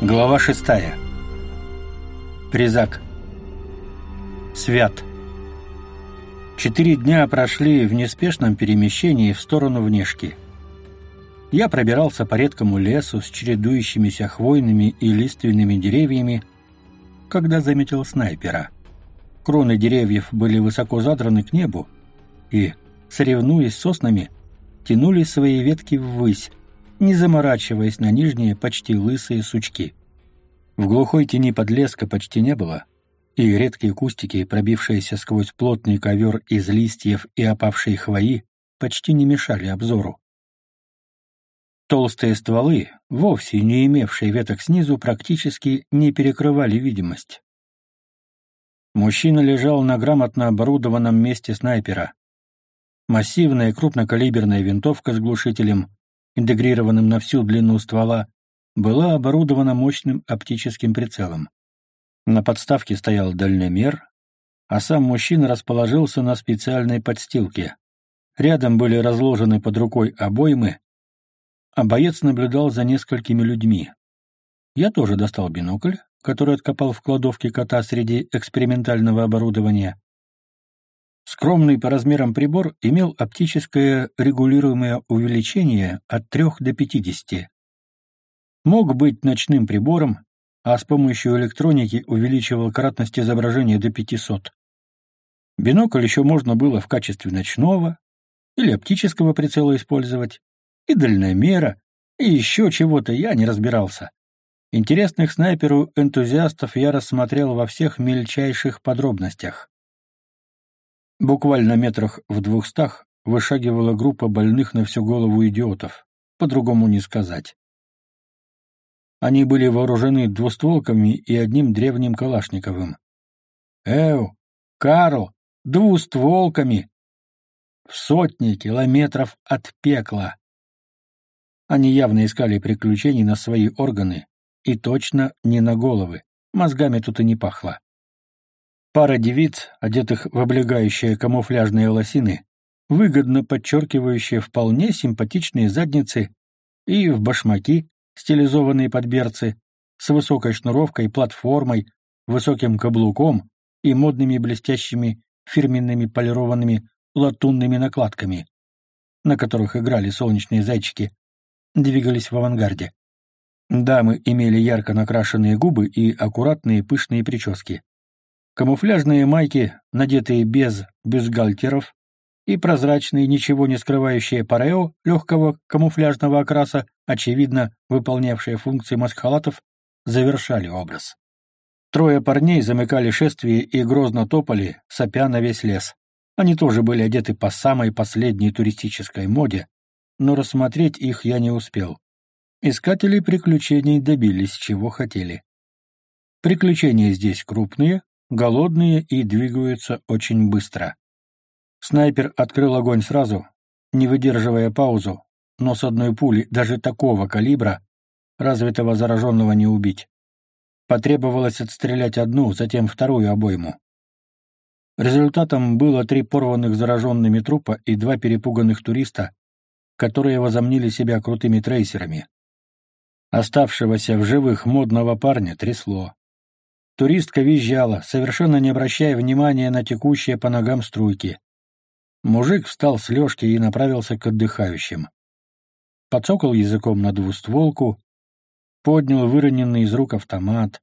Глава шестая. Призак. Свят. Четыре дня прошли в неспешном перемещении в сторону внешки. Я пробирался по редкому лесу с чередующимися хвойными и лиственными деревьями, когда заметил снайпера. Кроны деревьев были высоко задраны к небу и, соревнуясь с соснами, тянули свои ветки ввысь, не заморачиваясь на нижние, почти лысые сучки. В глухой тени подлеска почти не было, и редкие кустики, пробившиеся сквозь плотный ковер из листьев и опавшей хвои, почти не мешали обзору. Толстые стволы, вовсе не имевшие веток снизу, практически не перекрывали видимость. Мужчина лежал на грамотно оборудованном месте снайпера. Массивная крупнокалиберная винтовка с глушителем, интегрированным на всю длину ствола, была оборудована мощным оптическим прицелом. На подставке стоял дальномер, а сам мужчина расположился на специальной подстилке. Рядом были разложены под рукой обоймы, а боец наблюдал за несколькими людьми. Я тоже достал бинокль, который откопал в кладовке кота среди экспериментального оборудования, Скромный по размерам прибор имел оптическое регулируемое увеличение от 3 до 50. Мог быть ночным прибором, а с помощью электроники увеличивал кратность изображения до 500. Бинокль еще можно было в качестве ночного или оптического прицела использовать, и дальномера, и еще чего-то я не разбирался. Интересных снайперу-энтузиастов я рассмотрел во всех мельчайших подробностях. Буквально метрах в двухстах вышагивала группа больных на всю голову идиотов, по-другому не сказать. Они были вооружены двустволками и одним древним калашниковым. «Эу, Карл, двустволками!» В сотни километров от пекла. Они явно искали приключений на свои органы, и точно не на головы, мозгами тут и не пахло. Пара девиц, одетых в облегающие камуфляжные лосины, выгодно подчеркивающие вполне симпатичные задницы, и в башмаки, стилизованные под берцы, с высокой шнуровкой, платформой, высоким каблуком и модными блестящими фирменными полированными латунными накладками, на которых играли солнечные зайчики, двигались в авангарде. Дамы имели ярко накрашенные губы и аккуратные пышные прически. Камуфляжные майки, надетые без бюстгальтеров, и прозрачные, ничего не скрывающие парео легкого камуфляжного окраса, очевидно выполнявшие функции маскхалатов, завершали образ. Трое парней замыкали шествие и грозно топали, сопя на весь лес. Они тоже были одеты по самой последней туристической моде, но рассмотреть их я не успел. Искатели приключений добились, чего хотели. Приключения здесь крупные, голодные и двигаются очень быстро. Снайпер открыл огонь сразу, не выдерживая паузу, но с одной пули даже такого калибра развитого зараженного не убить. Потребовалось отстрелять одну, затем вторую обойму. Результатом было три порванных зараженными трупа и два перепуганных туриста, которые возомнили себя крутыми трейсерами. Оставшегося в живых модного парня трясло. Туристка визжала, совершенно не обращая внимания на текущие по ногам струйки. Мужик встал с лёжки и направился к отдыхающим. Подсокал языком на двустволку, поднял выроненный из рук автомат,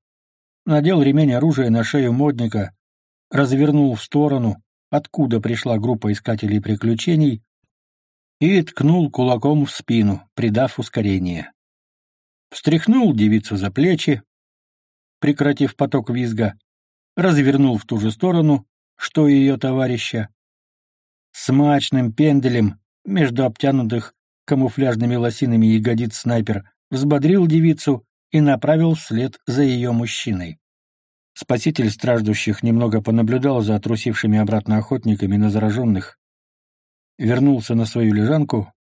надел ремень оружия на шею модника, развернул в сторону, откуда пришла группа искателей приключений, и ткнул кулаком в спину, придав ускорение. Встряхнул девицу за плечи, прекратив поток визга, развернул в ту же сторону, что и ее товарища. Смачным пенделем между обтянутых камуфляжными лосинами ягодиц снайпер взбодрил девицу и направил вслед за ее мужчиной. Спаситель страждущих немного понаблюдал за отрусившими обратно охотниками на зараженных, вернулся на свою лежанку,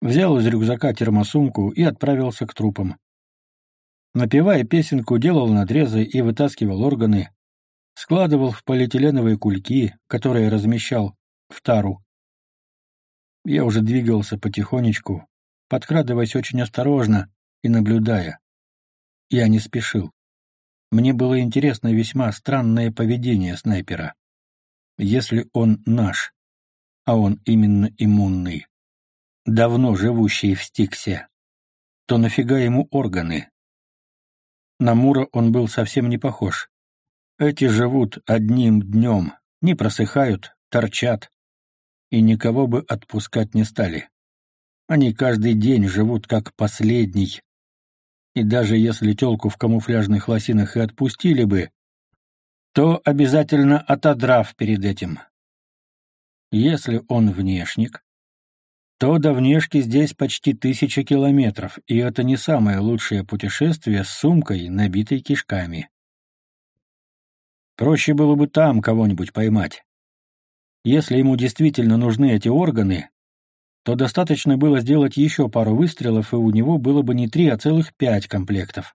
взял из рюкзака термосумку и отправился к трупам. Напевая песенку, делал надрезы и вытаскивал органы, складывал в полиэтиленовые кульки, которые размещал в тару. Я уже двигался потихонечку, подкрадываясь очень осторожно и наблюдая. я не спешил. Мне было интересно весьма странное поведение снайпера. Если он наш, а он именно иммунный, давно живущий в Стиксе, то нафига ему органы? На Мура он был совсем не похож. Эти живут одним днем, не просыхают, торчат, и никого бы отпускать не стали. Они каждый день живут как последний. И даже если тёлку в камуфляжных лосинах и отпустили бы, то обязательно отодрав перед этим. Если он внешник, то до внешки здесь почти тысяча километров, и это не самое лучшее путешествие с сумкой, набитой кишками. Проще было бы там кого-нибудь поймать. Если ему действительно нужны эти органы, то достаточно было сделать еще пару выстрелов, и у него было бы не три, а целых пять комплектов.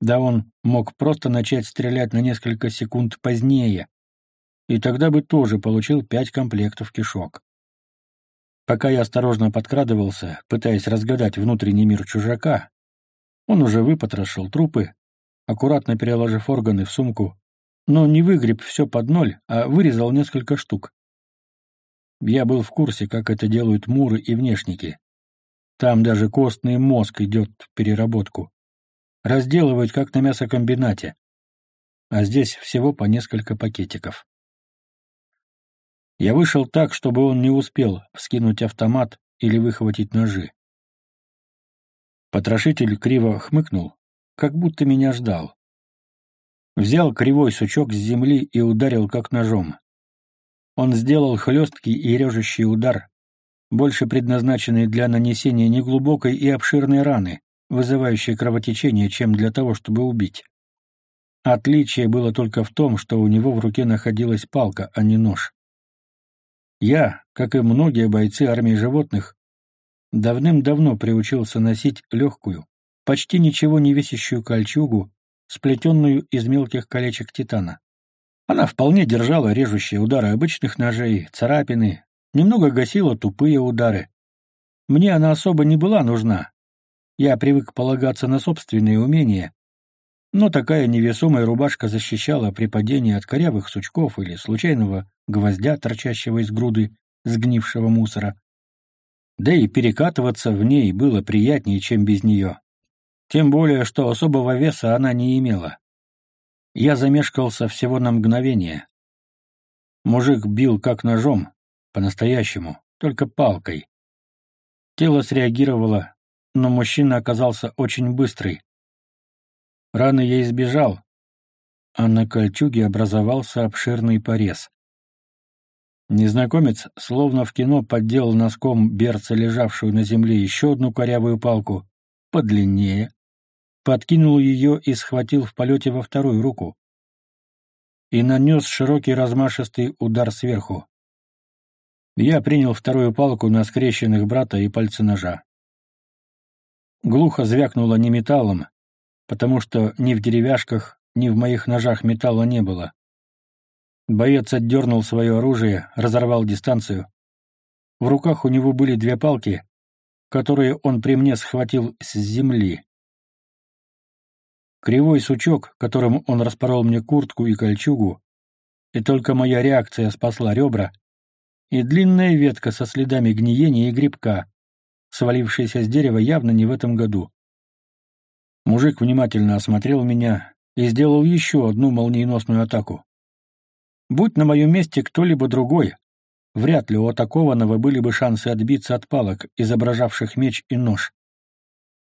Да он мог просто начать стрелять на несколько секунд позднее, и тогда бы тоже получил пять комплектов кишок. Пока я осторожно подкрадывался, пытаясь разгадать внутренний мир чужака, он уже выпотрошил трупы, аккуратно переложив органы в сумку, но не выгреб все под ноль, а вырезал несколько штук. Я был в курсе, как это делают муры и внешники. Там даже костный мозг идет в переработку. Разделывают, как на мясокомбинате. А здесь всего по несколько пакетиков. Я вышел так, чтобы он не успел вскинуть автомат или выхватить ножи. Потрошитель криво хмыкнул, как будто меня ждал. Взял кривой сучок с земли и ударил как ножом. Он сделал хлесткий и режущий удар, больше предназначенный для нанесения неглубокой и обширной раны, вызывающей кровотечение, чем для того, чтобы убить. Отличие было только в том, что у него в руке находилась палка, а не нож. Я, как и многие бойцы армии животных, давным-давно приучился носить легкую, почти ничего не весящую кольчугу, сплетенную из мелких колечек титана. Она вполне держала режущие удары обычных ножей, царапины, немного гасила тупые удары. Мне она особо не была нужна. Я привык полагаться на собственные умения, но такая невесомая рубашка защищала при падении от корявых сучков или случайного гвоздя, торчащего из груды сгнившего мусора. Да и перекатываться в ней было приятнее, чем без нее. Тем более, что особого веса она не имела. Я замешкался всего на мгновение. Мужик бил как ножом, по-настоящему, только палкой. Тело среагировало, но мужчина оказался очень быстрый. Раны я избежал, а на кольчуге образовался обширный порез. Незнакомец, словно в кино, подделал носком берца, лежавшую на земле, еще одну корявую палку, подлиннее, подкинул ее и схватил в полете во вторую руку. И нанес широкий размашистый удар сверху. Я принял вторую палку на скрещенных брата и пальцы ножа. Глухо звякнуло не металлом, потому что ни в деревяшках, ни в моих ножах металла не было. Боец отдернул свое оружие, разорвал дистанцию. В руках у него были две палки, которые он при мне схватил с земли. Кривой сучок, которым он распорол мне куртку и кольчугу, и только моя реакция спасла ребра, и длинная ветка со следами гниения и грибка, свалившаяся с дерева явно не в этом году. Мужик внимательно осмотрел меня и сделал еще одну молниеносную атаку. Будь на моем месте кто-либо другой, вряд ли у атакованного были бы шансы отбиться от палок, изображавших меч и нож.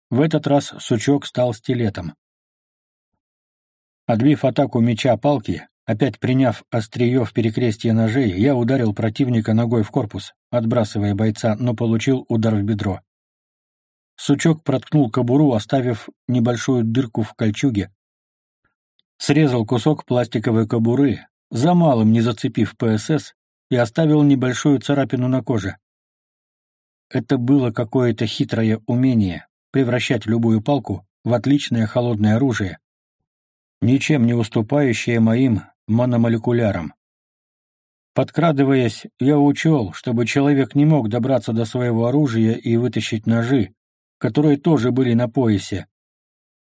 В этот раз сучок стал стилетом. Отбив атаку меча палки, опять приняв острие в перекрестие ножей, я ударил противника ногой в корпус, отбрасывая бойца, но получил удар в бедро. Сучок проткнул кобуру, оставив небольшую дырку в кольчуге. Срезал кусок пластиковой кобуры, за малым не зацепив ПСС, и оставил небольшую царапину на коже. Это было какое-то хитрое умение превращать любую палку в отличное холодное оружие, ничем не уступающее моим мономолекулярам. Подкрадываясь, я учел, чтобы человек не мог добраться до своего оружия и вытащить ножи, которые тоже были на поясе.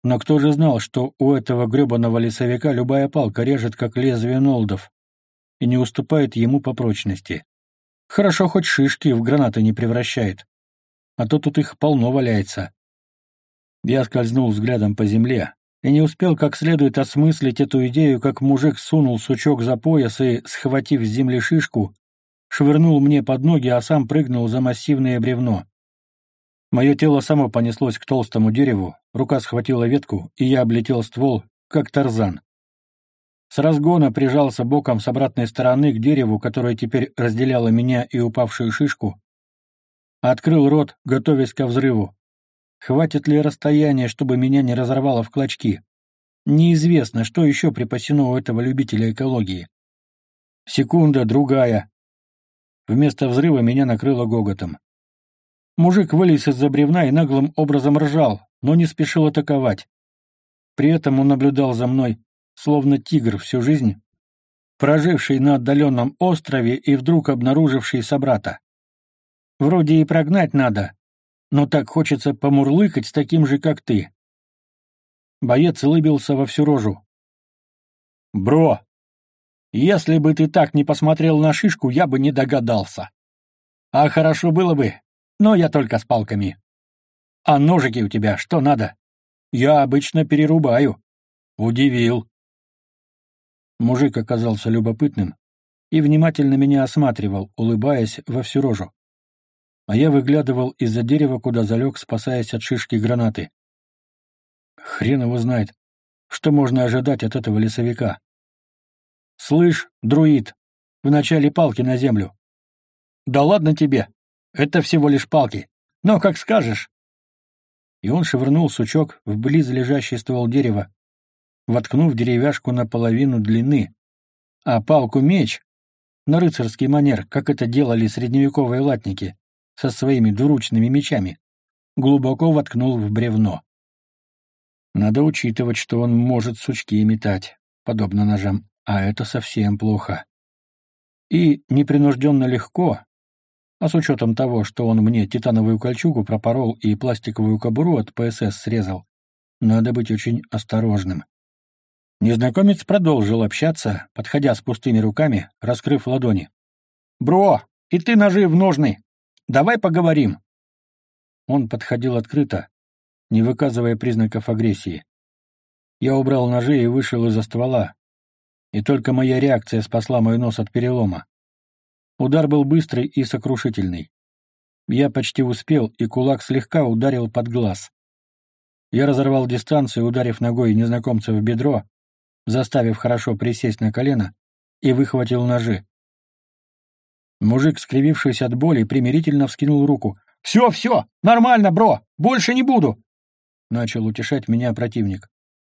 Но кто же знал, что у этого гребаного лесовика любая палка режет, как лезвие нолдов, и не уступает ему по прочности. Хорошо хоть шишки в гранаты не превращает, а то тут их полно валяется. Я скользнул взглядом по земле и не успел как следует осмыслить эту идею, как мужик сунул сучок за пояс и, схватив с земли шишку, швырнул мне под ноги, а сам прыгнул за массивное бревно. Мое тело само понеслось к толстому дереву, рука схватила ветку, и я облетел ствол, как тарзан. С разгона прижался боком с обратной стороны к дереву, которое теперь разделяло меня и упавшую шишку. Открыл рот, готовясь ко взрыву. Хватит ли расстояния, чтобы меня не разорвало в клочки? Неизвестно, что еще припасено у этого любителя экологии. Секунда, другая. Вместо взрыва меня накрыло гоготом. Мужик вылез из-за бревна и наглым образом ржал, но не спешил атаковать. При этом он наблюдал за мной, словно тигр всю жизнь, проживший на отдаленном острове и вдруг обнаруживший собрата. Вроде и прогнать надо, но так хочется помурлыкать с таким же, как ты. Боец улыбился во всю рожу. «Бро, если бы ты так не посмотрел на шишку, я бы не догадался. А хорошо было бы, но я только с палками. А ножики у тебя что надо? Я обычно перерубаю. Удивил. Мужик оказался любопытным и внимательно меня осматривал, улыбаясь во всю рожу. А я выглядывал из-за дерева, куда залег, спасаясь от шишки гранаты. Хрен его знает, что можно ожидать от этого лесовика. «Слышь, друид, в начале палки на землю». «Да ладно тебе!» Это всего лишь палки. Но как скажешь. И он швырнул сучок в близлежащий ствол дерева, воткнув деревяшку наполовину длины, а палку-меч на рыцарский манер, как это делали средневековые латники со своими двуручными мечами, глубоко воткнул в бревно. Надо учитывать, что он может сучки метать, подобно ножам, а это совсем плохо. И непринужденно легко, а с учетом того, что он мне титановую кольчугу пропорол и пластиковую кобуру от ПСС срезал, надо быть очень осторожным. Незнакомец продолжил общаться, подходя с пустыми руками, раскрыв ладони. «Бро, и ты ножи в ножны! Давай поговорим!» Он подходил открыто, не выказывая признаков агрессии. Я убрал ножи и вышел из-за ствола, и только моя реакция спасла мой нос от перелома. Удар был быстрый и сокрушительный. Я почти успел, и кулак слегка ударил под глаз. Я разорвал дистанцию, ударив ногой незнакомца в бедро, заставив хорошо присесть на колено, и выхватил ножи. Мужик, скривившись от боли, примирительно вскинул руку. «Все, все! Нормально, бро! Больше не буду!» Начал утешать меня противник.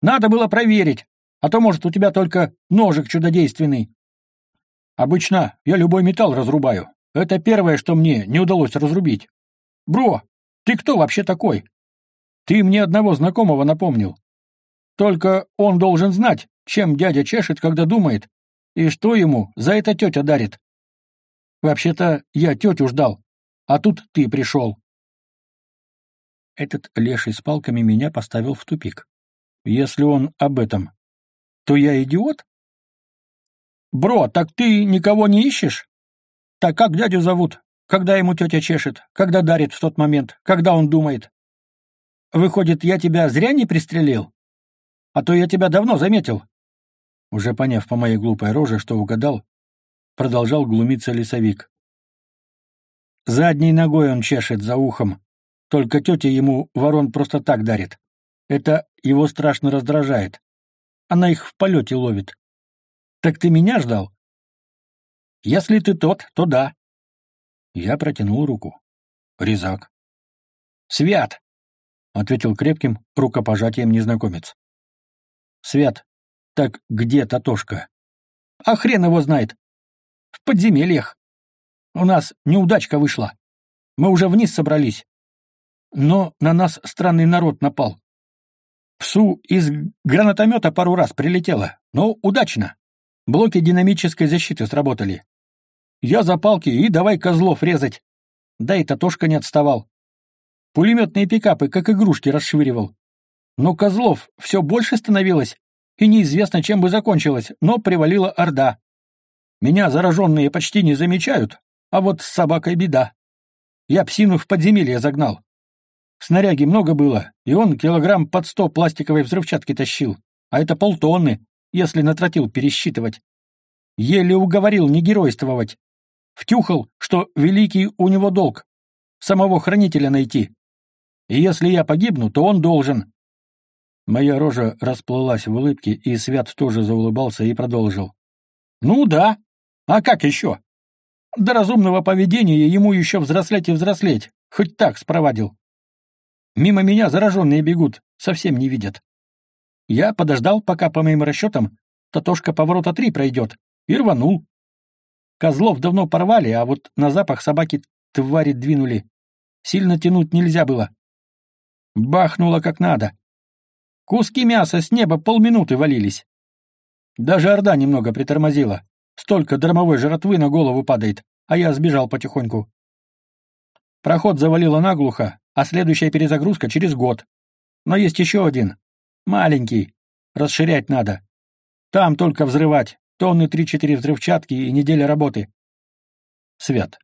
«Надо было проверить, а то, может, у тебя только ножик чудодейственный. Обычно я любой металл разрубаю. Это первое, что мне не удалось разрубить. Бро, ты кто вообще такой? Ты мне одного знакомого напомнил. Только он должен знать, чем дядя чешет, когда думает, и что ему за это тетя дарит. Вообще-то я тетю ждал, а тут ты пришел. Этот леший с палками меня поставил в тупик. Если он об этом, то я идиот? «Бро, так ты никого не ищешь? Так как дядю зовут? Когда ему тетя чешет? Когда дарит в тот момент? Когда он думает? Выходит, я тебя зря не пристрелил? А то я тебя давно заметил». Уже поняв по моей глупой роже, что угадал, продолжал глумиться лесовик. Задней ногой он чешет за ухом, только тетя ему ворон просто так дарит. Это его страшно раздражает. Она их в полете ловит. Так ты меня ждал? Если ты тот, то да. Я протянул руку. Резак. Свят, ответил крепким рукопожатием незнакомец. Свят, так где Татошка? А хрен его знает. В подземельях. У нас неудачка вышла. Мы уже вниз собрались. Но на нас странный народ напал. Псу из гранатомета пару раз прилетело, но удачно. Блоки динамической защиты сработали. Я за палки и давай козлов резать. Да и Татошка не отставал. Пулеметные пикапы, как игрушки, расшвыривал. Но козлов все больше становилось, и неизвестно, чем бы закончилось, но привалила орда. Меня зараженные почти не замечают, а вот с собакой беда. Я псину в подземелье загнал. Снаряги много было, и он килограмм под сто пластиковой взрывчатки тащил, а это полтонны, если на тротил пересчитывать. Еле уговорил не геройствовать. Втюхал, что великий у него долг — самого хранителя найти. И если я погибну, то он должен. Моя рожа расплылась в улыбке, и Свят тоже заулыбался и продолжил. «Ну да. А как еще? До разумного поведения ему еще взрослеть и взрослеть. Хоть так спровадил. Мимо меня зараженные бегут, совсем не видят. Я подождал, пока, по моим расчетам, Татошка поворота три пройдет, и рванул. Козлов давно порвали, а вот на запах собаки твари двинули. Сильно тянуть нельзя было. Бахнуло как надо. Куски мяса с неба полминуты валились. Даже орда немного притормозила. Столько дромовой жратвы на голову падает, а я сбежал потихоньку. Проход завалило наглухо, а следующая перезагрузка через год. Но есть еще один. Маленький. Расширять надо. Там только взрывать. Тонны три-четыре взрывчатки и неделя работы. Свят.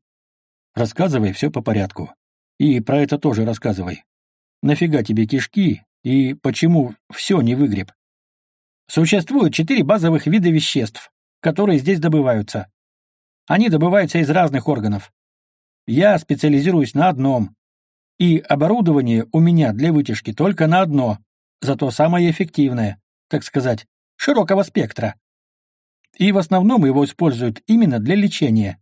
Рассказывай все по порядку. И про это тоже рассказывай. Нафига тебе кишки и почему все не выгреб? Существует четыре базовых вида веществ, которые здесь добываются. Они добываются из разных органов. Я специализируюсь на одном. И оборудование у меня для вытяжки только на одно, зато самое эффективное, так сказать, широкого спектра. И в основном его используют именно для лечения.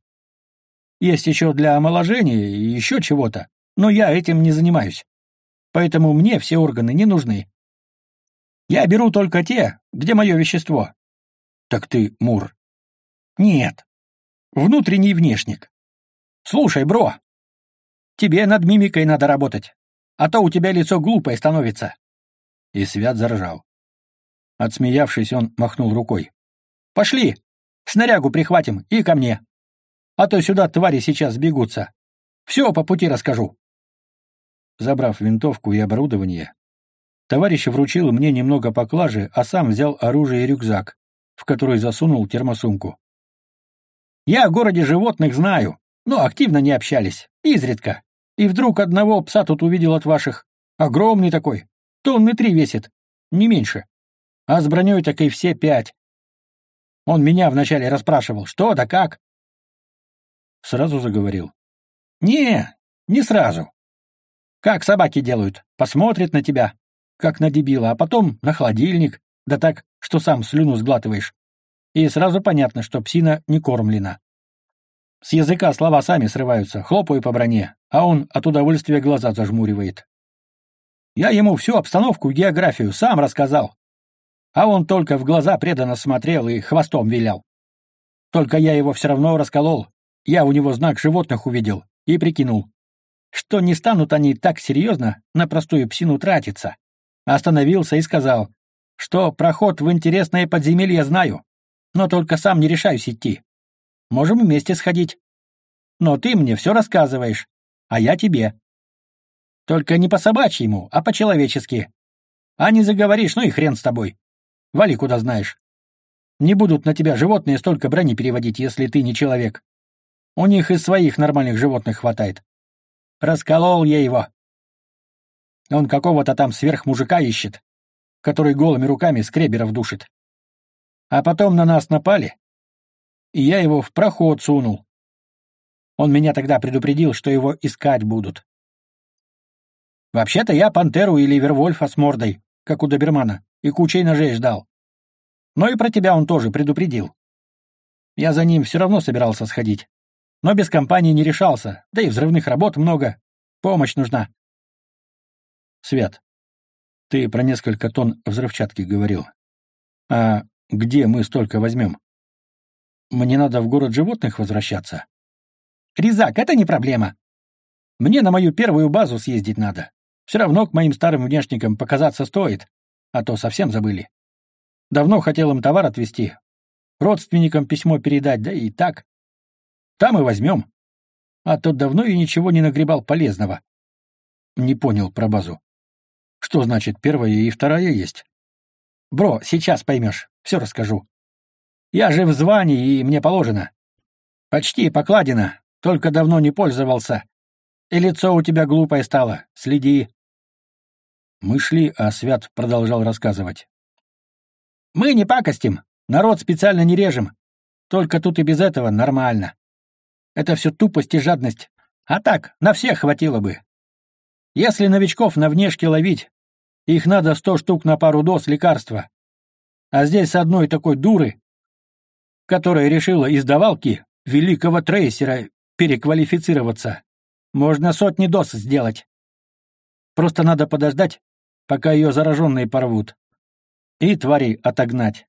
Есть еще для омоложения и еще чего-то, но я этим не занимаюсь поэтому мне все органы не нужны. Я беру только те, где мое вещество. Так ты Мур? Нет. Внутренний внешник. Слушай, бро, тебе над мимикой надо работать, а то у тебя лицо глупое становится. И Свят заржал. Отсмеявшись, он махнул рукой. Пошли, снарягу прихватим и ко мне. А то сюда твари сейчас сбегутся. Все по пути расскажу. Забрав винтовку и оборудование, товарищ вручил мне немного поклажи, а сам взял оружие и рюкзак, в который засунул термосумку. «Я о городе животных знаю, но активно не общались, изредка. И вдруг одного пса тут увидел от ваших. Огромный такой, тонны три весит, не меньше. А с броней так и все пять. Он меня вначале расспрашивал, что да как. Сразу заговорил. «Не, не сразу. Как собаки делают. Посмотрит на тебя, как на дебила, а потом на холодильник, да так, что сам слюну сглатываешь. И сразу понятно, что псина не кормлена. С языка слова сами срываются, хлопаю по броне, а он от удовольствия глаза зажмуривает. Я ему всю обстановку и географию сам рассказал. А он только в глаза преданно смотрел и хвостом вилял. Только я его все равно расколол. Я у него знак животных увидел и прикинул что не станут они так серьезно на простую псину тратиться. Остановился и сказал, что проход в интересное подземелье знаю, но только сам не решаюсь идти. Можем вместе сходить. Но ты мне все рассказываешь, а я тебе. Только не по-собачьему, а по-человечески. А не заговоришь, ну и хрен с тобой. Вали куда знаешь. Не будут на тебя животные столько брони переводить, если ты не человек. У них и своих нормальных животных хватает. Расколол я его. Он какого-то там сверхмужика ищет, который голыми руками скреберов душит. А потом на нас напали, и я его в проход сунул. Он меня тогда предупредил, что его искать будут. Вообще-то я пантеру или вервольфа с мордой, как у добермана, и кучей ножей ждал. Но и про тебя он тоже предупредил. Я за ним все равно собирался сходить но без компании не решался, да и взрывных работ много. Помощь нужна. Свят, ты про несколько тонн взрывчатки говорил. А где мы столько возьмем? Мне надо в город животных возвращаться. Резак, это не проблема. Мне на мою первую базу съездить надо. Все равно к моим старым внешникам показаться стоит, а то совсем забыли. Давно хотел им товар отвезти, родственникам письмо передать, да и так. Там и возьмем. А тот давно и ничего не нагребал полезного. Не понял про базу. Что значит первая и вторая есть? Бро, сейчас поймешь, все расскажу. Я же в звании, и мне положено. Почти покладено, только давно не пользовался. И лицо у тебя глупое стало, следи. Мы шли, а Свят продолжал рассказывать. Мы не пакостим, народ специально не режем. Только тут и без этого нормально. Это все тупость и жадность. А так, на всех хватило бы. Если новичков на внешке ловить, их надо сто штук на пару доз лекарства. А здесь с одной такой дуры, которая решила из давалки великого трейсера переквалифицироваться, можно сотни доз сделать. Просто надо подождать, пока ее зараженные порвут. И тварей отогнать.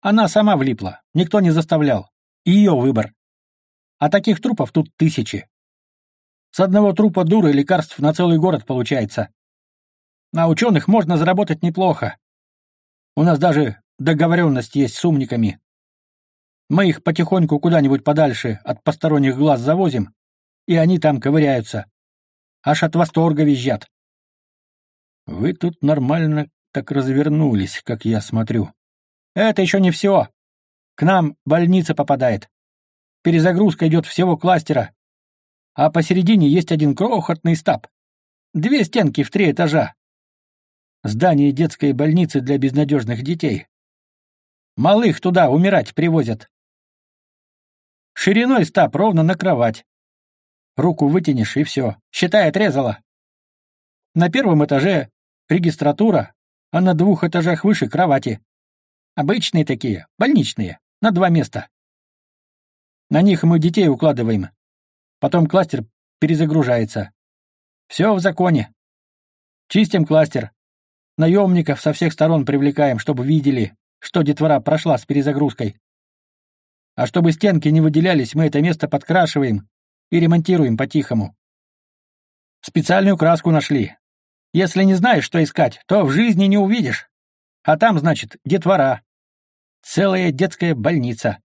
Она сама влипла, никто не заставлял. Ее выбор. А таких трупов тут тысячи. С одного трупа дуры лекарств на целый город получается. На ученых можно заработать неплохо. У нас даже договоренность есть с умниками. Мы их потихоньку куда-нибудь подальше от посторонних глаз завозим, и они там ковыряются. Аж от восторга визжат. Вы тут нормально так развернулись, как я смотрю. Это еще не все. К нам больница попадает. Перезагрузка идет всего кластера. А посередине есть один крохотный стаб. Две стенки в три этажа здание детской больницы для безнадежных детей. Малых туда умирать привозят. Шириной стап ровно на кровать. Руку вытянешь, и все. Считай, отрезала. На первом этаже регистратура, а на двух этажах выше кровати. Обычные такие, больничные, на два места. На них мы детей укладываем. Потом кластер перезагружается. Все в законе. Чистим кластер, Наемников со всех сторон привлекаем, чтобы видели, что детвора прошла с перезагрузкой. А чтобы стенки не выделялись, мы это место подкрашиваем и ремонтируем по-тихому. Специальную краску нашли. Если не знаешь, что искать, то в жизни не увидишь. А там, значит, детвора. Целая детская больница.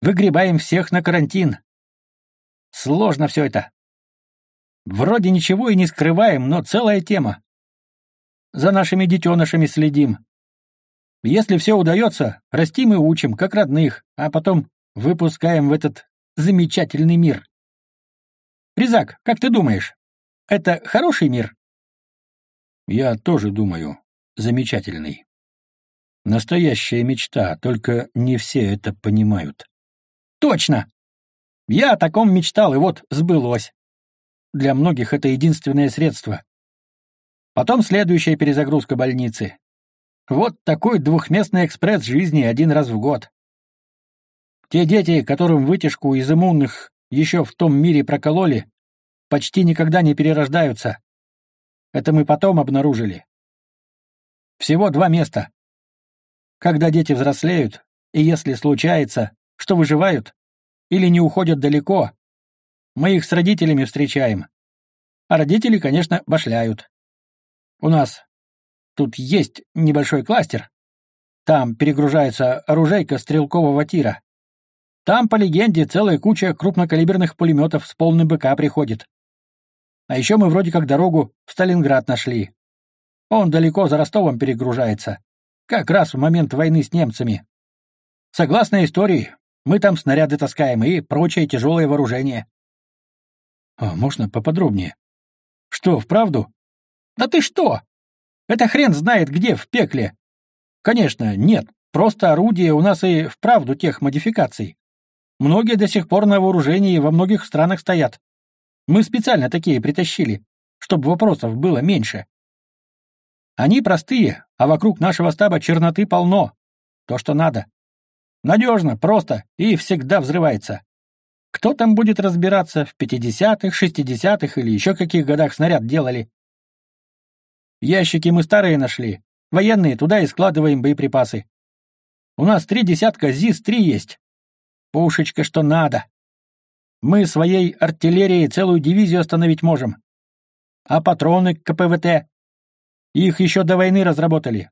Выгребаем всех на карантин. Сложно все это. Вроде ничего и не скрываем, но целая тема. За нашими детенышами следим. Если все удается, растим и учим, как родных, а потом выпускаем в этот замечательный мир. Резак, как ты думаешь, это хороший мир? Я тоже думаю, замечательный. Настоящая мечта, только не все это понимают. Точно! Я о таком мечтал, и вот сбылось. Для многих это единственное средство. Потом следующая перезагрузка больницы. Вот такой двухместный экспресс жизни один раз в год. Те дети, которым вытяжку из иммунных еще в том мире прокололи, почти никогда не перерождаются. Это мы потом обнаружили. Всего два места. Когда дети взрослеют, и если случается, что выживают или не уходят далеко, мы их с родителями встречаем. А родители, конечно, башляют. У нас тут есть небольшой кластер. Там перегружается оружейка стрелкового тира. Там, по легенде, целая куча крупнокалиберных пулеметов с полным БК приходит. А еще мы вроде как дорогу в Сталинград нашли. Он далеко за Ростовом перегружается. Как раз в момент войны с немцами. Согласно истории, мы там снаряды таскаем и прочее тяжелое вооружение. А можно поподробнее? Что, вправду? Да ты что? Это хрен знает где в пекле. Конечно, нет, просто орудия у нас и вправду тех модификаций. Многие до сих пор на вооружении во многих странах стоят. Мы специально такие притащили, чтобы вопросов было меньше. Они простые, а вокруг нашего стаба черноты полно. То, что надо. Надежно, просто и всегда взрывается. Кто там будет разбираться, в 50-х, 60-х или еще каких годах снаряд делали? Ящики мы старые нашли. Военные, туда и складываем боеприпасы. У нас три десятка ЗИС-3 есть. Пушечка, что надо. Мы своей артиллерией целую дивизию остановить можем. А патроны к КПВТ? Их еще до войны разработали.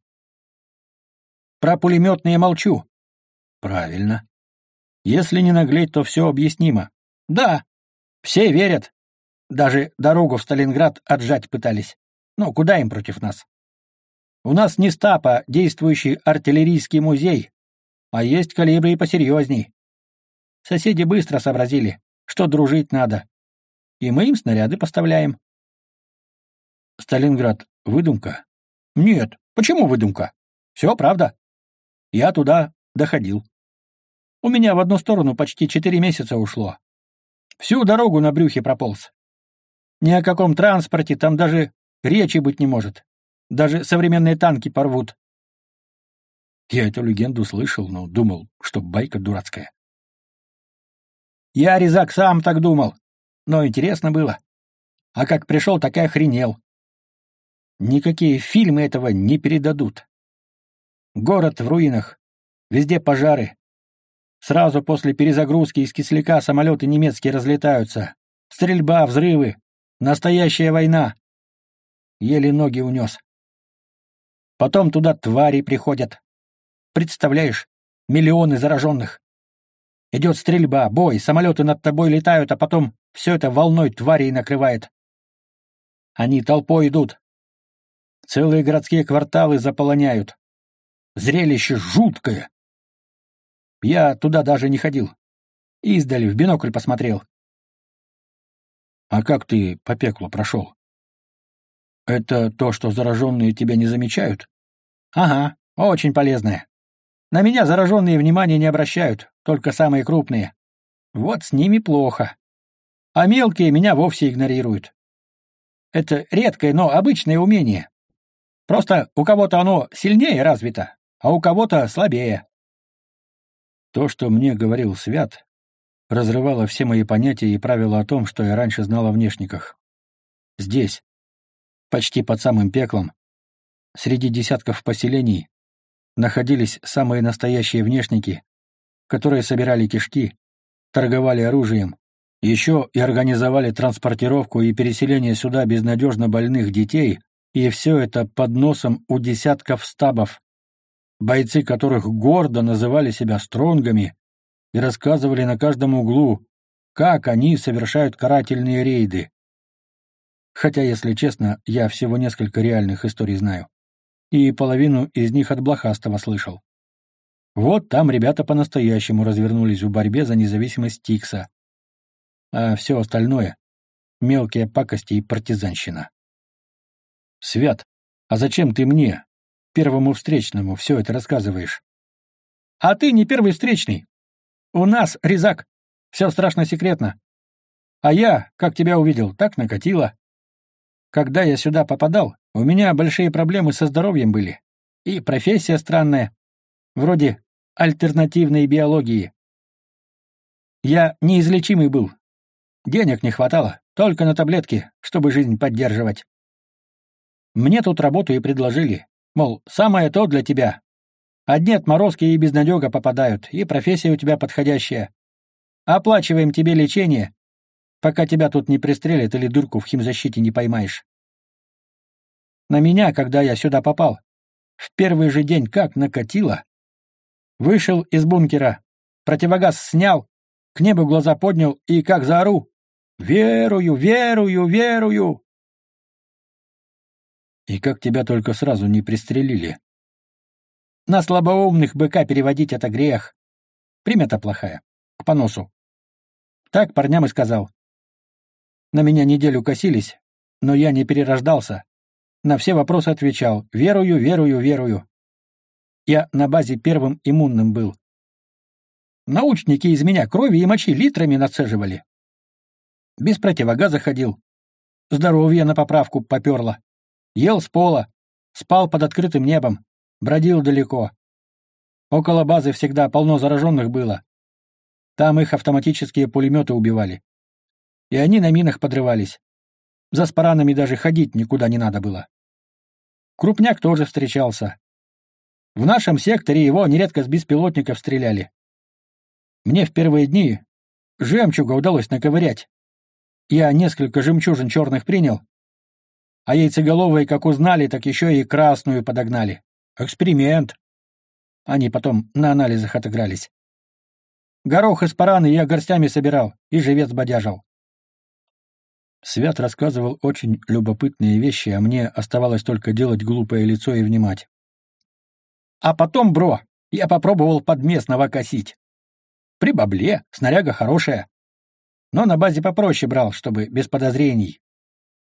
Про пулеметные молчу. Правильно. Если не наглеть, то все объяснимо. Да, все верят. Даже дорогу в Сталинград отжать пытались. Ну, куда им против нас? У нас не стап, а действующий артиллерийский музей, а есть калибры и посерьезней. Соседи быстро сообразили, что дружить надо, и мы им снаряды поставляем. Сталинград — выдумка? Нет, почему выдумка? Все правда. Я туда доходил. У меня в одну сторону почти четыре месяца ушло. Всю дорогу на брюхе прополз. Ни о каком транспорте там даже речи быть не может. Даже современные танки порвут. Я эту легенду слышал, но думал, что байка дурацкая. Я, Резак, сам так думал. Но интересно было. А как пришел, так и охренел. Никакие фильмы этого не передадут. Город в руинах. Везде пожары. Сразу после перезагрузки из кисляка самолеты немецкие разлетаются. Стрельба, взрывы. Настоящая война. Еле ноги унес. Потом туда твари приходят. Представляешь, миллионы зараженных. Идет стрельба, бой, самолеты над тобой летают, а потом все это волной тварей накрывает. Они толпой идут. Целые городские кварталы заполоняют. Зрелище жуткое. Я туда даже не ходил. Издали, в бинокль посмотрел. А как ты по пеклу прошел? Это то, что зараженные тебя не замечают? Ага, очень полезное. На меня зараженные внимания не обращают, только самые крупные. Вот с ними плохо. А мелкие меня вовсе игнорируют. Это редкое, но обычное умение. Просто у кого-то оно сильнее развито, а у кого-то слабее. То, что мне говорил Свят, разрывало все мои понятия и правила о том, что я раньше знал о внешниках. Здесь, почти под самым пеклом, среди десятков поселений, находились самые настоящие внешники, которые собирали кишки, торговали оружием, еще и организовали транспортировку и переселение сюда безнадежно больных детей, и все это под носом у десятков стабов, бойцы которых гордо называли себя стронгами и рассказывали на каждом углу, как они совершают карательные рейды. Хотя, если честно, я всего несколько реальных историй знаю. И половину из них от Блохастова слышал. Вот там ребята по-настоящему развернулись в борьбе за независимость Тикса. А все остальное — мелкие пакости и партизанщина. Свят, а зачем ты мне, первому встречному, все это рассказываешь. А ты не первый встречный. У нас, Резак, все страшно секретно. А я, как тебя увидел, так накатило. Когда я сюда попадал, у меня большие проблемы со здоровьем были. И профессия странная, вроде альтернативной биологии. Я неизлечимый был. Денег не хватало, только на таблетки, чтобы жизнь поддерживать. Мне тут работу и предложили. Мол, самое то для тебя. Одни отморозки и безнадега попадают, и профессия у тебя подходящая. Оплачиваем тебе лечение, пока тебя тут не пристрелят или дырку в химзащите не поймаешь. На меня, когда я сюда попал, в первый же день как накатило. Вышел из бункера, противогаз снял, к небу глаза поднял и как заору. «Верую, верую, верую!» И как тебя только сразу не пристрелили? На слабоумных быка переводить это грех. Примета плохая. К поносу. Так парням и сказал. На меня неделю косились, но я не перерождался. На все вопросы отвечал. Верую, верую, верую. Я на базе первым иммунным был. Научники из меня крови и мочи литрами нацеживали. Без противогаза ходил. Здоровье на поправку поперло. Ел с пола, спал под открытым небом, бродил далеко. Около базы всегда полно зараженных было. Там их автоматические пулеметы убивали. И они на минах подрывались. За спаранами даже ходить никуда не надо было. Крупняк тоже встречался. В нашем секторе его нередко с беспилотников стреляли. Мне в первые дни жемчуга удалось наковырять. Я несколько жемчужин черных принял, а яйцеголовые как узнали, так еще и красную подогнали. Эксперимент. Они потом на анализах отыгрались. Горох из параны я горстями собирал и живец бодяжил. Свят рассказывал очень любопытные вещи, а мне оставалось только делать глупое лицо и внимать. А потом, бро, я попробовал под местного косить. При бабле, снаряга хорошая. Но на базе попроще брал, чтобы без подозрений.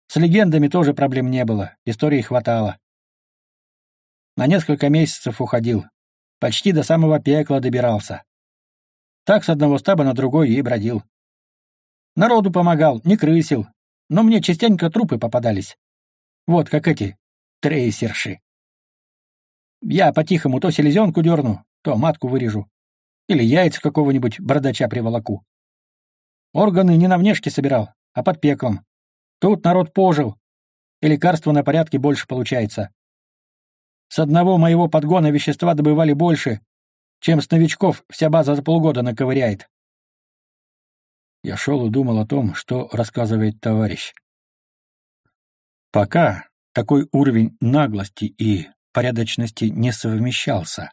С легендами тоже проблем не было, истории хватало. На несколько месяцев уходил. Почти до самого пекла добирался. Так с одного стаба на другой и бродил. Народу помогал, не крысил, но мне частенько трупы попадались. Вот как эти трейсерши. Я по-тихому то селезенку дерну, то матку вырежу. Или яйца какого-нибудь бородача приволоку. Органы не на внешке собирал, а под пеклом. Тут народ пожил, и лекарства на порядке больше получается. С одного моего подгона вещества добывали больше, чем с новичков вся база за полгода наковыряет. Я шел и думал о том, что рассказывает товарищ. Пока такой уровень наглости и порядочности не совмещался,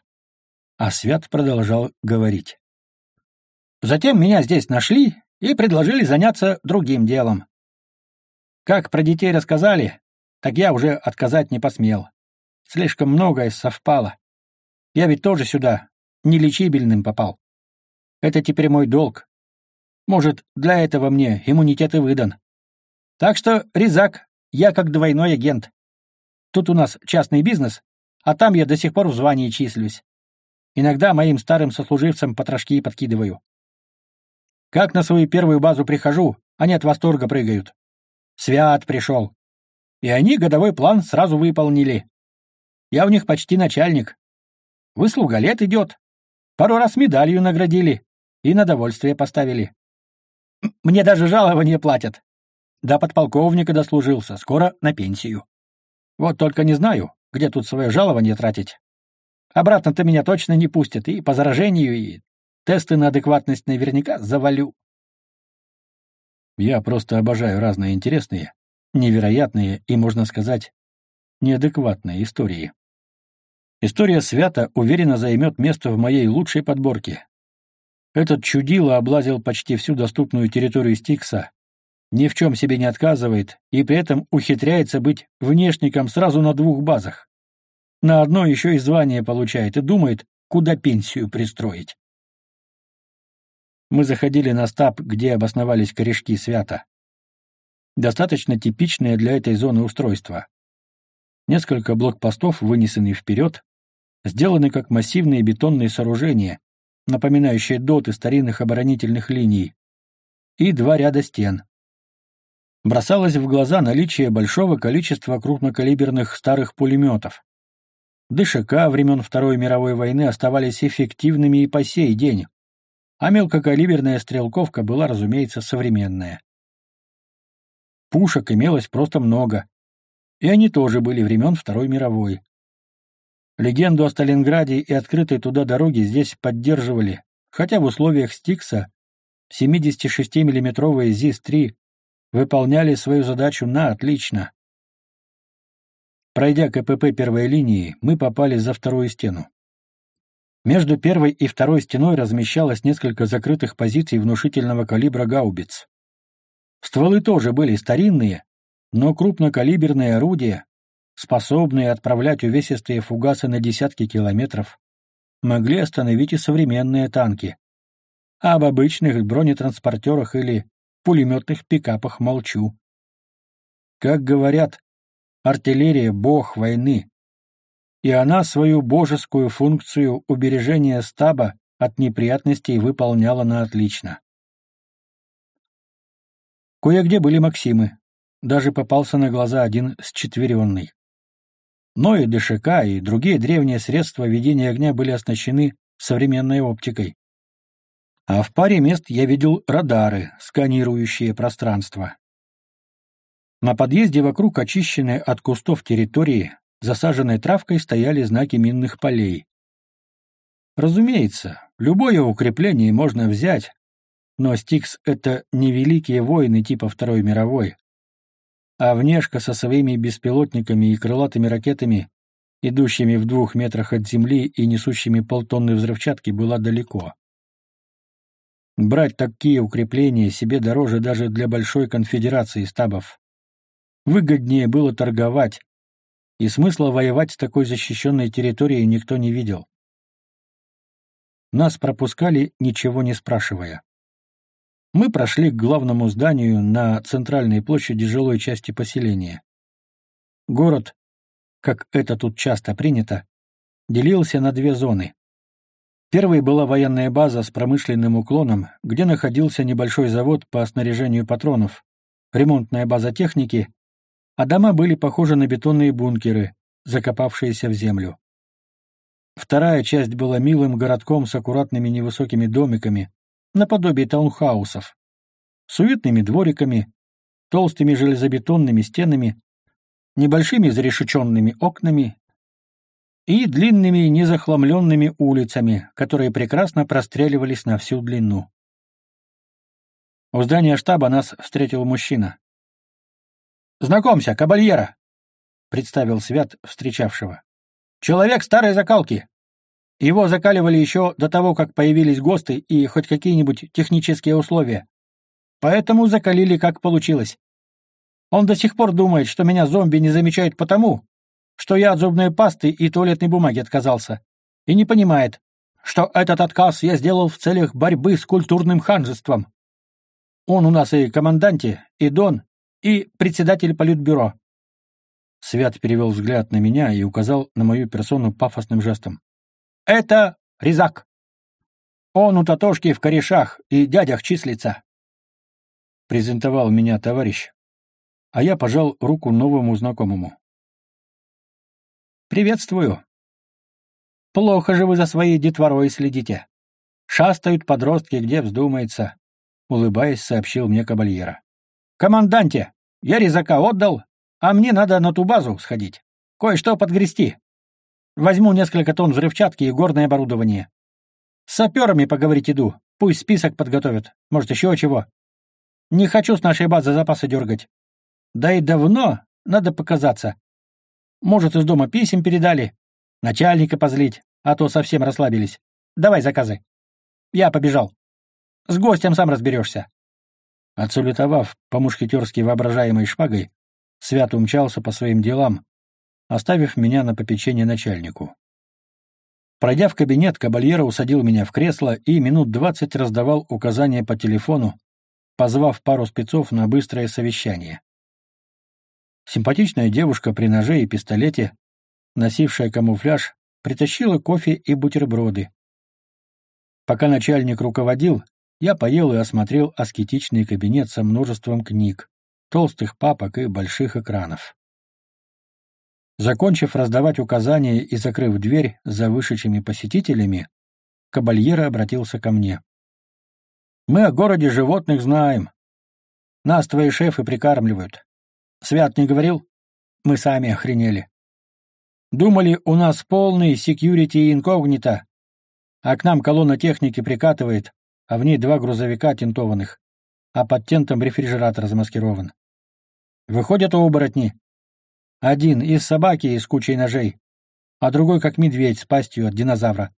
а Свят продолжал говорить. Затем меня здесь нашли и предложили заняться другим делом. Как про детей рассказали, так я уже отказать не посмел. Слишком многое совпало. Я ведь тоже сюда нелечибельным попал. Это теперь мой долг. Может, для этого мне иммунитет и выдан. Так что, Резак, я как двойной агент. Тут у нас частный бизнес, а там я до сих пор в звании числюсь. Иногда моим старым сослуживцам потрошки подкидываю. Как на свою первую базу прихожу, они от восторга прыгают. Свят пришел. И они годовой план сразу выполнили. Я у них почти начальник. Выслуга лет идет. Пару раз медалью наградили и на довольствие поставили. Мне даже жалование платят. До подполковника дослужился, скоро на пенсию. Вот только не знаю, где тут свое жалование тратить. Обратно-то меня точно не пустят, и по заражению, и тесты на адекватность наверняка завалю. Я просто обожаю разные интересные, невероятные и, можно сказать, неадекватные истории. История Свята уверенно займет место в моей лучшей подборке. Этот чудило облазил почти всю доступную территорию Стикса, ни в чем себе не отказывает и при этом ухитряется быть внешником сразу на двух базах. На одной еще и звание получает и думает, куда пенсию пристроить. Мы заходили на стаб, где обосновались корешки свята. Достаточно типичное для этой зоны устройство. Несколько блокпостов вынесены вперед, сделаны как массивные бетонные сооружения, напоминающие доты старинных оборонительных линий, и два ряда стен. Бросалось в глаза наличие большого количества крупнокалиберных старых пулеметов. ДШК времен Второй мировой войны оставались эффективными и по сей день, а мелкокалиберная стрелковка была, разумеется, современная. Пушек имелось просто много, и они тоже были времен Второй мировой. Легенду о Сталинграде и открытой туда дороги здесь поддерживали, хотя в условиях Стикса 76 миллиметровые ЗИС-3 выполняли свою задачу на отлично. Пройдя КПП первой линии, мы попали за вторую стену. Между первой и второй стеной размещалось несколько закрытых позиций внушительного калибра гаубиц. Стволы тоже были старинные, но крупнокалиберные орудия, способные отправлять увесистые фугасы на десятки километров, могли остановить и современные танки. А об обычных бронетранспортерах или пулеметных пикапах молчу. Как говорят, артиллерия — бог войны, и она свою божескую функцию убережения стаба от неприятностей выполняла на отлично. Кое-где были Максимы, даже попался на глаза один счетверенный. Но и ДШК, и другие древние средства ведения огня были оснащены современной оптикой. А в паре мест я видел радары, сканирующие пространство. На подъезде вокруг очищенной от кустов территории, засаженной травкой, стояли знаки минных полей. Разумеется, любое укрепление можно взять, но Стикс — это не великие войны типа Второй мировой, а внешка со своими беспилотниками и крылатыми ракетами, идущими в двух метрах от земли и несущими полтонны взрывчатки, была далеко. Брать такие укрепления себе дороже даже для большой конфедерации стабов. Выгоднее было торговать, и смысла воевать с такой защищенной территорией никто не видел. Нас пропускали, ничего не спрашивая. Мы прошли к главному зданию на центральной площади жилой части поселения. Город, как это тут часто принято, делился на две зоны. Первой была военная база с промышленным уклоном, где находился небольшой завод по снаряжению патронов, ремонтная база техники, а дома были похожи на бетонные бункеры, закопавшиеся в землю. Вторая часть была милым городком с аккуратными невысокими домиками, наподобие таунхаусов, с уютными двориками, толстыми железобетонными стенами, небольшими зарешеченными окнами и длинными незахламленными улицами, которые прекрасно простреливались на всю длину. У здания штаба нас встретил мужчина. «Знакомься, кабальера!» — представил Свят встречавшего. «Человек старой закалки. Его закаливали еще до того, как появились ГОСТы и хоть какие-нибудь технические условия. Поэтому закалили, как получилось. Он до сих пор думает, что меня зомби не замечают потому, что я от зубной пасты и туалетной бумаги отказался, и не понимает, что этот отказ я сделал в целях борьбы с культурным ханжеством. Он у нас и команданте, и дон, и председатель политбюро. Свят перевел взгляд на меня и указал на мою персону пафосным жестом. «Это Резак. Он у Татошки в корешах и дядях числится». Презентовал меня товарищ, а я пожал руку новому знакомому. «Приветствую. Плохо же вы за своей детворой следите. Шастают подростки, где вздумается», — улыбаясь, сообщил мне кабальера. «Команданте, я резака отдал, а мне надо на ту базу сходить. Кое-что подгрести. Возьму несколько тонн взрывчатки и горное оборудование. С саперами поговорить иду, пусть список подготовят, может, еще чего. Не хочу с нашей базы запасы дергать. Да и давно надо показаться. Может, из дома писем передали? Начальника позлить, а то совсем расслабились. Давай заказы. Я побежал. С гостем сам разберешься. Отсулетовав по-мушкетерски воображаемой шпагой, Свят умчался по своим делам, оставив меня на попечение начальнику. Пройдя в кабинет, кабальера усадил меня в кресло и минут двадцать раздавал указания по телефону, позвав пару спецов на быстрое совещание. Симпатичная девушка при ноже и пистолете, носившая камуфляж, притащила кофе и бутерброды. Пока начальник руководил, я поел и осмотрел аскетичный кабинет со множеством книг, толстых папок и больших экранов. Закончив раздавать указания и закрыв дверь за вышедшими посетителями, кабальера обратился ко мне. «Мы о городе животных знаем. Нас твои шефы прикармливают. Свят не говорил? Мы сами охренели. Думали, у нас полный секьюрити и инкогнито, а к нам колонна техники прикатывает, а в ней два грузовика тентованных, а под тентом рефрижератор замаскирован. Выходят оборотни. Один из собаки и с кучей ножей, а другой как медведь с пастью от динозавра.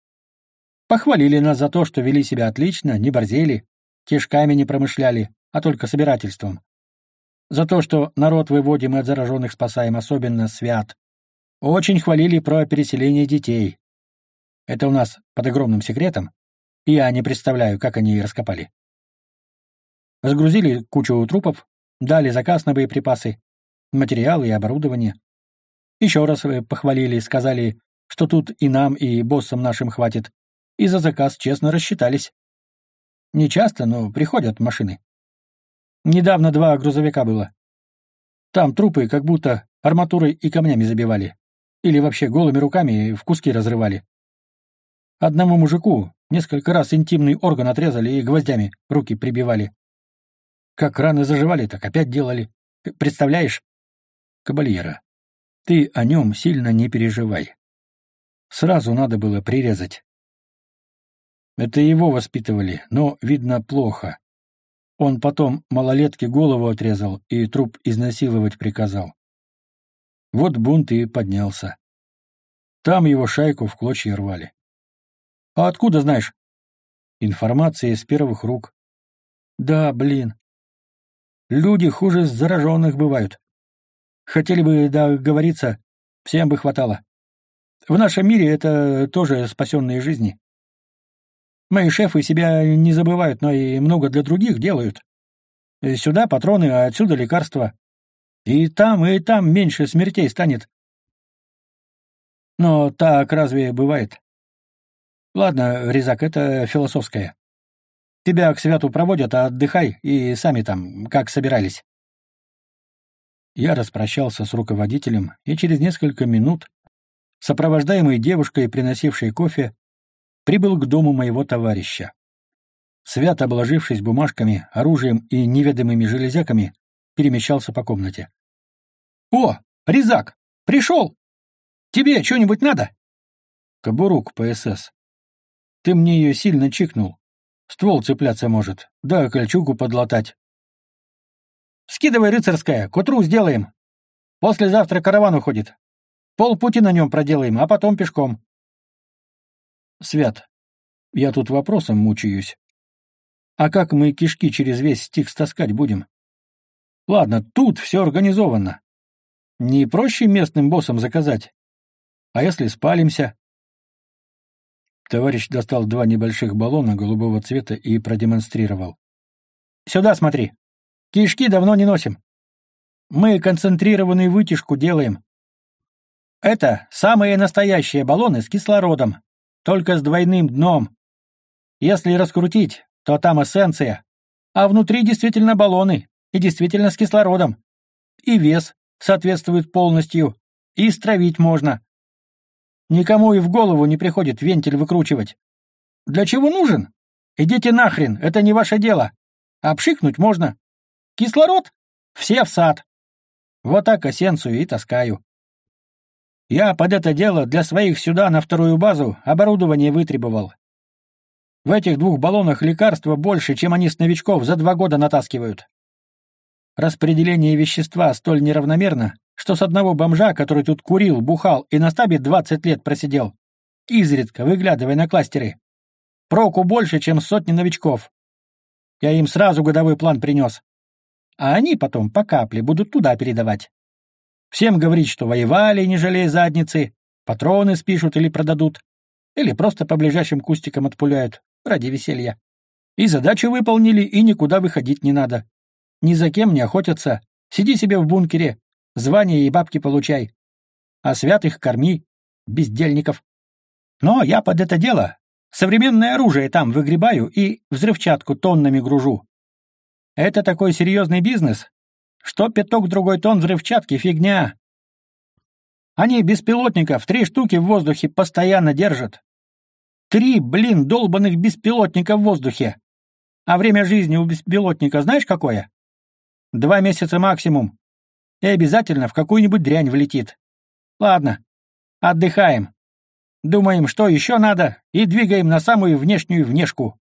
Похвалили нас за то, что вели себя отлично, не борзели, кишками не промышляли, а только собирательством. За то, что народ выводим и от зараженных спасаем, особенно свят. Очень хвалили про переселение детей. Это у нас под огромным секретом, и я не представляю, как они раскопали. Разгрузили кучу трупов, дали заказ на боеприпасы, материалы и оборудование. Еще раз э, похвалили, сказали, что тут и нам, и боссам нашим хватит, и за заказ честно рассчитались. Не часто, но приходят машины. Недавно два грузовика было. Там трупы как будто арматурой и камнями забивали. Или вообще голыми руками в куски разрывали. Одному мужику несколько раз интимный орган отрезали и гвоздями руки прибивали. Как раны заживали, так опять делали. Представляешь? Кабальера, ты о нем сильно не переживай. Сразу надо было прирезать. Это его воспитывали, но, видно, плохо. Он потом малолетке голову отрезал и труп изнасиловать приказал. Вот бунт и поднялся. Там его шайку в клочья рвали. А откуда знаешь? Информация из первых рук. Да, блин. Люди хуже зараженных бывают. Хотели бы договориться, всем бы хватало. В нашем мире это тоже спасенные жизни. Мои шефы себя не забывают, но и много для других делают. Сюда патроны, а отсюда лекарства. И там, и там меньше смертей станет. Но так разве бывает? Ладно, Резак, это философское. Тебя к святу проводят, а отдыхай, и сами там, как собирались. Я распрощался с руководителем, и через несколько минут, сопровождаемый девушкой, приносившей кофе, прибыл к дому моего товарища. Свят, обложившись бумажками, оружием и неведомыми железяками, перемещался по комнате. «О, Резак, пришел! Тебе что-нибудь надо?» «Кобуру к ПСС. Ты мне ее сильно чикнул. Ствол цепляться может, да кольчугу подлатать. Скидывай рыцарская, к утру сделаем. Послезавтра караван уходит. Полпути на нем проделаем, а потом пешком. Свят, я тут вопросом мучаюсь. А как мы кишки через весь стих таскать будем? Ладно, тут все организовано. Не проще местным боссам заказать? А если спалимся? Товарищ достал два небольших баллона голубого цвета и продемонстрировал. «Сюда смотри. Кишки давно не носим. Мы концентрированную вытяжку делаем. Это самые настоящие баллоны с кислородом, только с двойным дном. Если раскрутить, то там эссенция, а внутри действительно баллоны, и действительно с кислородом. И вес соответствует полностью, и стравить можно. Никому и в голову не приходит вентиль выкручивать. Для чего нужен? Идите нахрен, это не ваше дело. Обшикнуть можно. Кислород? Все в сад. Вот так эссенцию и таскаю. Я под это дело для своих сюда на вторую базу оборудование вытребовал. В этих двух баллонах лекарства больше, чем они с новичков за два года натаскивают. Распределение вещества столь неравномерно, что с одного бомжа, который тут курил, бухал и на стабе двадцать лет просидел, изредка выглядывая на кластеры, проку больше, чем сотни новичков. Я им сразу годовой план принес. А они потом по капле будут туда передавать. Всем говорить, что воевали, не жалея задницы, патроны спишут или продадут, или просто по ближайшим кустикам отпуляют, ради веселья. И задачу выполнили, и никуда выходить не надо. Ни за кем не охотятся. Сиди себе в бункере, Звания и бабки получай. А святых корми, бездельников. Но я под это дело современное оружие там выгребаю и взрывчатку тоннами гружу. Это такой серьезный бизнес, что пяток другой тонн взрывчатки — фигня. Они беспилотников три штуки в воздухе постоянно держат. Три, блин, долбанных беспилотника в воздухе. А время жизни у беспилотника знаешь какое? Два месяца максимум и обязательно в какую-нибудь дрянь влетит. Ладно, отдыхаем. Думаем, что еще надо, и двигаем на самую внешнюю внешку.